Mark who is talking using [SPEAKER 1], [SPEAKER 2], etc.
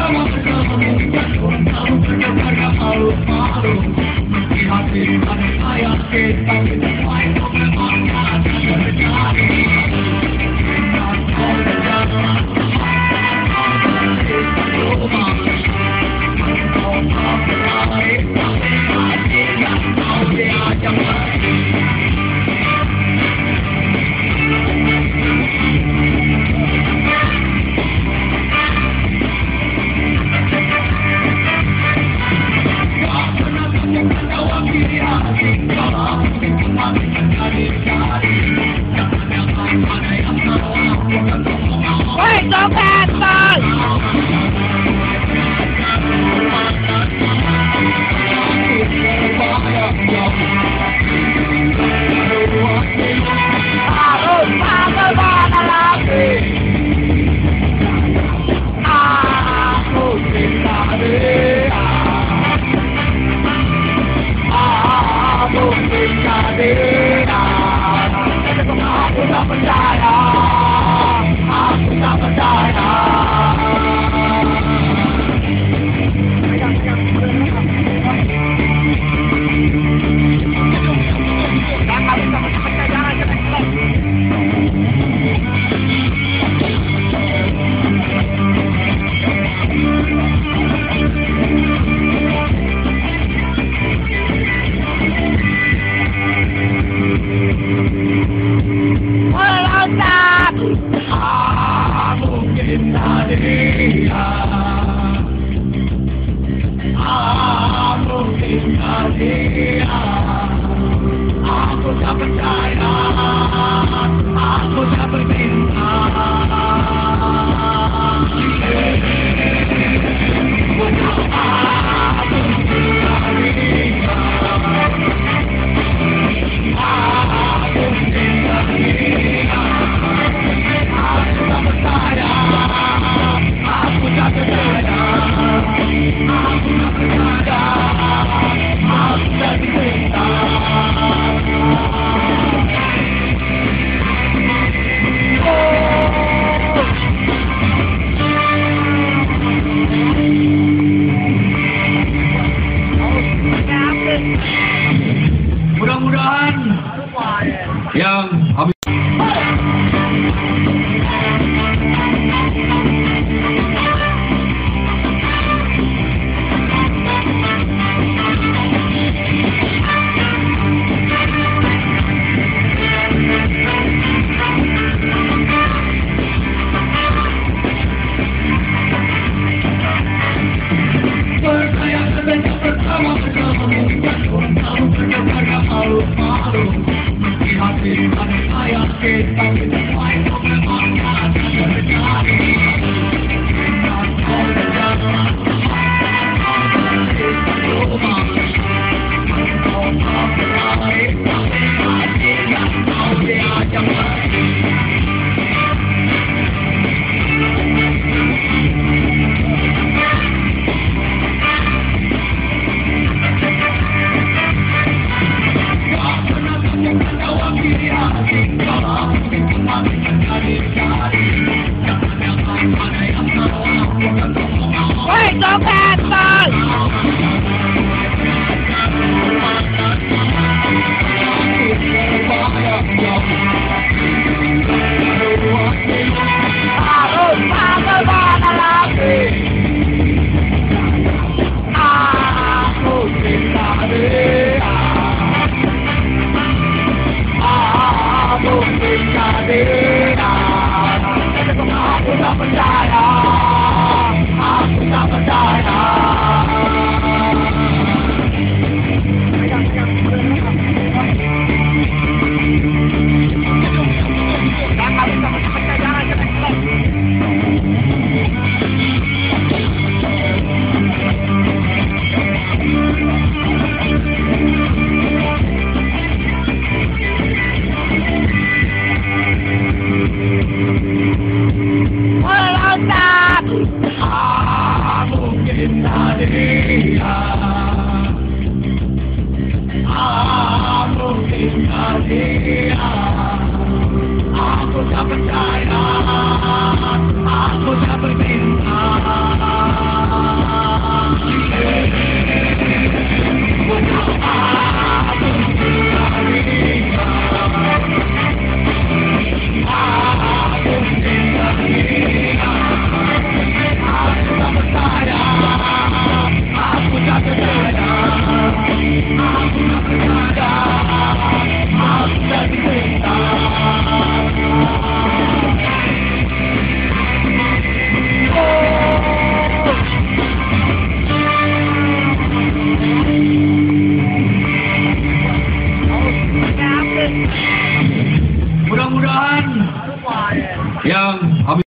[SPEAKER 1] I am
[SPEAKER 2] 喂，张开ต
[SPEAKER 1] ้ i'm not a Aphrodite! Maria, Ave Vamos a. dan Wait,
[SPEAKER 2] don't pass
[SPEAKER 1] cinta